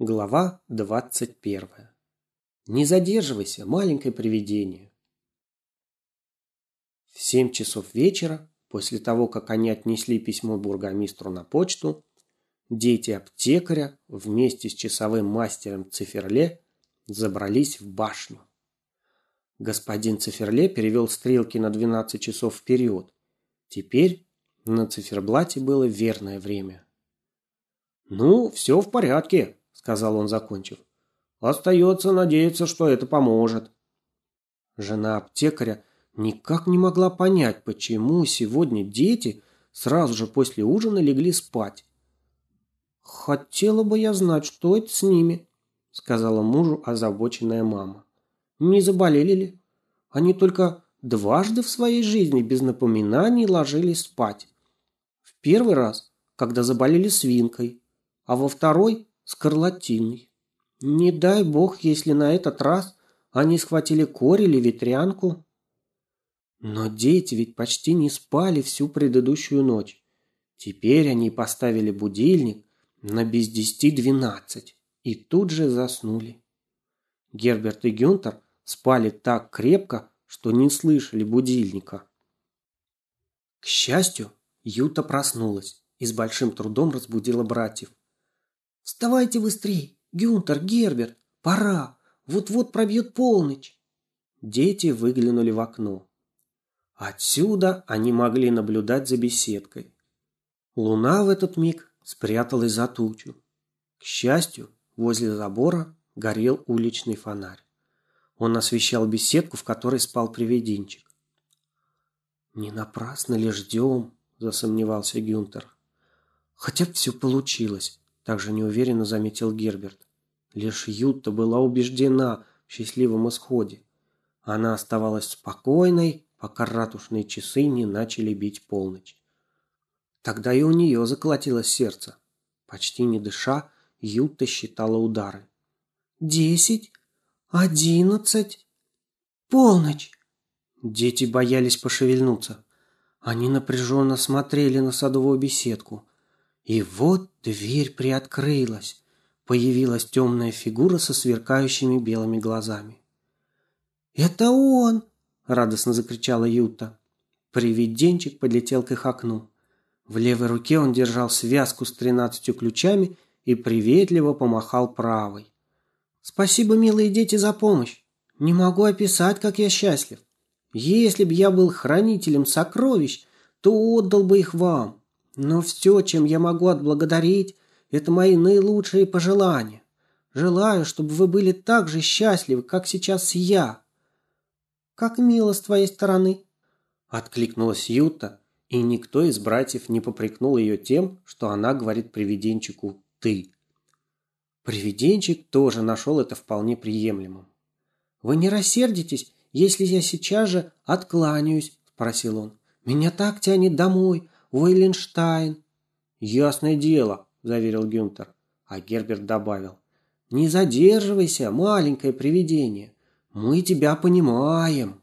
Глава двадцать первая. Не задерживайся, маленькое привидение. В семь часов вечера, после того, как они отнесли письмо бургомистру на почту, дети аптекаря вместе с часовым мастером Циферле забрались в башню. Господин Циферле перевел стрелки на 12 часов вперед. Теперь на циферблате было верное время. «Ну, все в порядке», сказал он, закончив. Остается надеяться, что это поможет. Жена аптекаря никак не могла понять, почему сегодня дети сразу же после ужина легли спать. «Хотела бы я знать, что это с ними», — сказала мужу озабоченная мама. «Не заболели ли? Они только дважды в своей жизни без напоминаний ложились спать. В первый раз, когда заболели свинкой, а во второй скарлатиной. Не дай бог, если на этот раз они схватили корь или ветрянку. Но дети ведь почти не спали всю предыдущую ночь. Теперь они поставили будильник на без десяти двенадцать и тут же заснули. Герберт и Гюнтер спали так крепко, что не слышали будильника. К счастью, Юта проснулась и с большим трудом разбудила братьев. «Вставайте быстрей! Гюнтер, Герберт! Пора! Вот-вот пробьет полночь!» Дети выглянули в окно. Отсюда они могли наблюдать за беседкой. Луна в этот миг спряталась за тучу. К счастью, возле забора горел уличный фонарь. Он освещал беседку, в которой спал привиденчик. «Не напрасно ли ждем?» – засомневался Гюнтер. «Хотя все получилось. Также неуверенно заметил Герберт. Лишь Ютта была убеждена в счастливом исходе. Она оставалась спокойной, пока ратушные часы не начали бить полночь. Тогда и у нее заколотилось сердце. Почти не дыша, Ютта считала удары. «Десять, одиннадцать, полночь!» Дети боялись пошевельнуться. Они напряженно смотрели на садовую беседку – и вот дверь приоткрылась. Появилась темная фигура со сверкающими белыми глазами. «Это он!» – радостно закричала Юта. Привиденчик подлетел к их окну. В левой руке он держал связку с тринадцатью ключами и приветливо помахал правой. «Спасибо, милые дети, за помощь. Не могу описать, как я счастлив. Если б я был хранителем сокровищ, то отдал бы их вам. Но все, чем я могу отблагодарить, это мои наилучшие пожелания. Желаю, чтобы вы были так же счастливы, как сейчас я. Как мило с твоей стороны, откликнулась Юта, и никто из братьев не попрекнул ее тем, что она говорит привиденчику ты. Привиденчик тоже нашел это вполне приемлемым. Вы не рассердитесь, если я сейчас же откланяюсь, спросил он. Меня так тянет домой, Вейленштайн. Ясное дело, заверил Гюнтер, а Герберт добавил: Не задерживайся, маленькое привидение. Мы тебя понимаем.